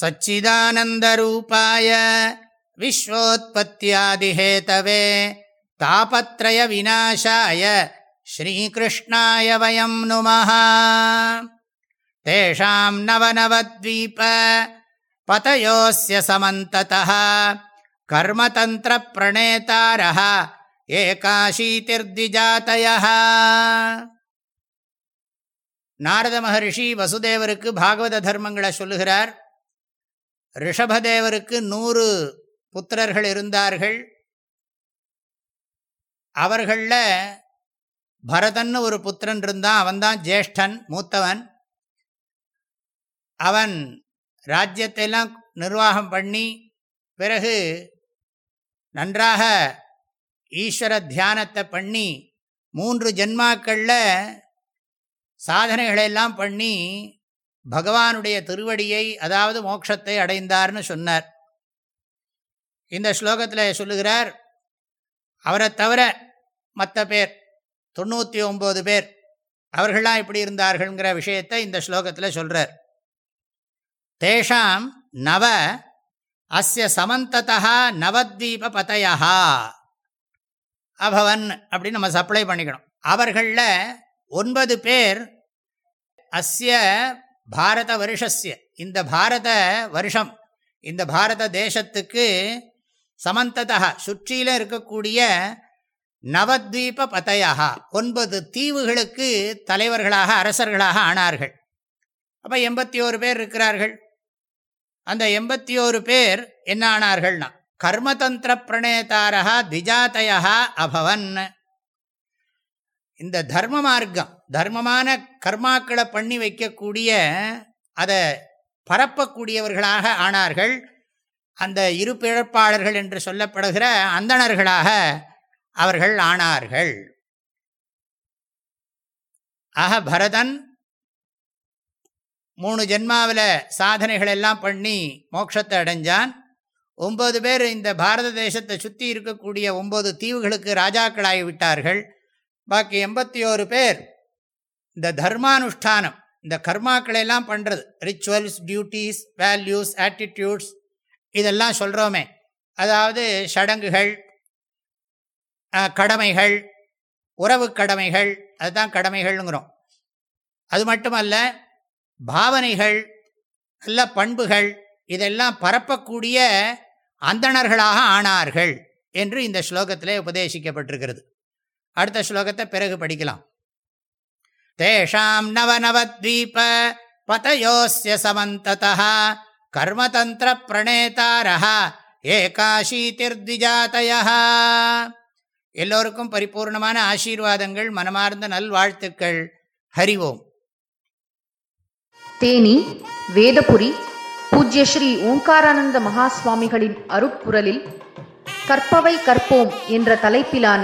सच्चिदानन्दरूपाय विश्वोत्पत्त्यादिहेतवे तापत्रयविनाशाय श्रीकृष्णाय वयं नुमः तेषां नवनवद्वीप पतयोऽस्य समन्ततः कर्मतन्त्रप्रणेतारः ஏகாஷீதிர்திஜாத்தயः நாரத மகர்ஷி வசுதேவருக்கு பாகவத தர்மங்களை சொல்லுகிறார் ரிஷபதேவருக்கு நூறு புத்திரர்கள் இருந்தார்கள். அவர்களில் பரதன்னு ஒரு புத்திரன் இருந்தான். அவன்தான் ஜேஷ்டன் மூத்தவன். அவன் ராஜ்யத்தை எல்லாம் நிர்வாகம் பண்ணி பிறகு நன்றாக ஈஸ்வர தியானத்தை பண்ணி மூன்று ஜென்மாக்களில் சாதனைகளெல்லாம் பண்ணி பகவானுடைய திருவடியை அதாவது மோட்சத்தை அடைந்தார்னு சொன்னார். இந்த ஸ்லோகத்தில் சொல்லுகிறார் அவரை தவிர மற்ற பேர் தொண்ணூற்றி ஒம்பது பேர் அவர்களாம் இப்படி இருந்தார்கள்ங்கிற விஷயத்தை இந்த ஸ்லோகத்தில் சொல்கிறார் தேஷாம் நவ அஸ்ய சமந்ததா நவத்வீப பதையா அபவன் அப்படின்னு நம்ம சப்ளை பண்ணிக்கணும். அவர்களில் ஒன்பது பேர் அஸ்ய பாரத வருஷஸ்ய இந்த பாரத வருஷம் இந்த பாரத தேசத்துக்கு சமந்ததா சுற்றியில் இருக்கக்கூடிய நவத்வீப பதையாக ஒன்பது தீவுகளுக்கு தலைவர்களாக அரசர்களாக ஆனார்கள். அப்போ எண்பத்தி ஓரு பேர் இருக்கிறார்கள். அந்த எண்பத்தி ஓரு பேர் என்ன ஆனார்கள்னா கர்மதந்திர பிரணேதாரா திஜாத்தயா அபவன். இந்த தர்ம மார்க்கம் தர்மமான கர்மாக்களை பண்ணி வைக்கக்கூடிய அதை பரப்பக்கூடியவர்களாக ஆனார்கள். அந்த இரு பிழப்பாளர்கள் என்று சொல்லப்படுகிற அந்தணர்களாக அவர்கள் ஆனார்கள். ஆக பரதன் மூணு ஜென்மாவில் சாதனைகள் எல்லாம் பண்ணி மோட்சத்தை அடைஞ்சான். ஒம்பது பேர் இந்த பாரத தேசத்தை சுற்றி இருக்கக்கூடிய ஒம்பது தீவுகளுக்கு ராஜாக்களாகி விட்டார்கள். பாக்கி எண்பத்தி ஓரு பேர். இந்த தர்மானுஷ்டானம் இந்த கர்மாக்களை எல்லாம் பண்ணுறது ரிச்சுவல்ஸ் டியூட்டிஸ் வேல்யூஸ் ஆட்டிடியூட்ஸ் இதெல்லாம் சொல்கிறோமே அதாவது சடங்குகள் கடமைகள் உறவு கடமைகள் அதுதான் கடமைகள்ங்கிறோம். அது மட்டுமல்ல பாவனைகள் நல்ல பண்புகள் இதெல்லாம் பரப்பக்கூடிய அந்தணர்களாக ஆனார்கள் என்று இந்த ஸ்லோகத்திலே உபதேசிக்கப்பட்டிருக்கிறது. அடுத்த ஸ்லோகத்தை பிறகு படிக்கலாம். தேஷாம் நவநவத்வீப பதயோஸ்ய சமந்ததா கர்மதந்திர பிரணேதாரா ஏகாஷீதிர்திஜாத்தய எல்லோருக்கும் பரிபூர்ணமான ஆசீர்வாதங்கள் மனமார்ந்த நல்வாழ்த்துக்கள். ஹரிவோம் தேனி வேதபுரி பூஜ்ய ஸ்ரீ ஓங்காரானந்த மகா சுவாமிகளின் கற்பவை கற்போம் என்ற தலைப்பிலான